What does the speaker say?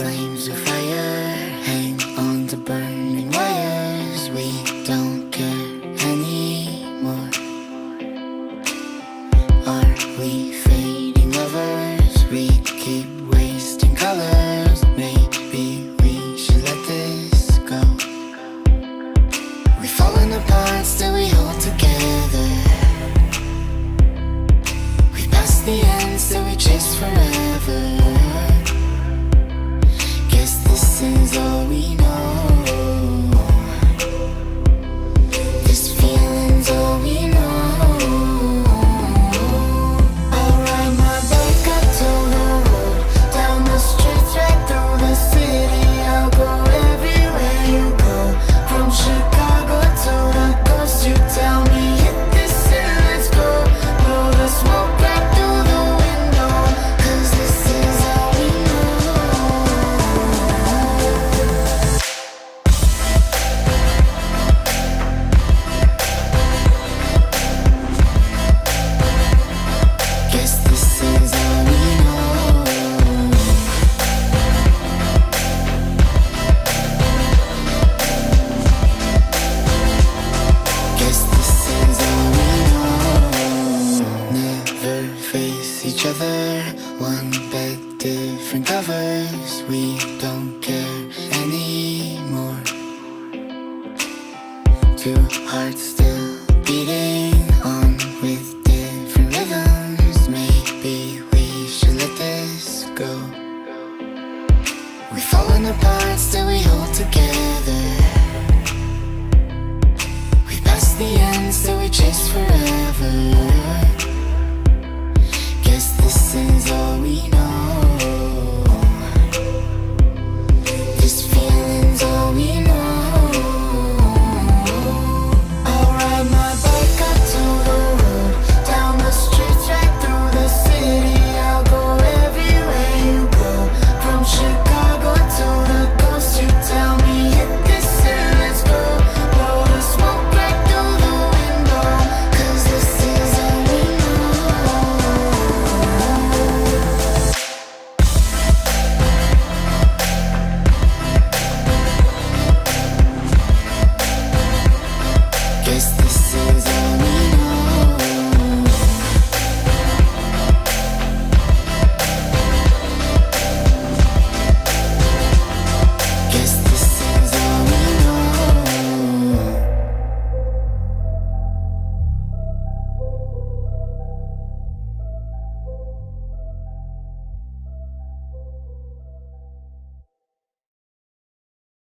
of fire hang on to burning wires. We don't care anymore. Are we fading lovers? We keep wasting colors. Maybe we should let this go. We've fallen apart, still we hold together. We've passed the end, still we chase forever. This is all we know. Face each other. One bed, different covers. We don't care anymore. Two hearts still beating on with different rhythms. Maybe we should let this go. We've fallen apart, still we hold together. We pass the end, still we chase forever.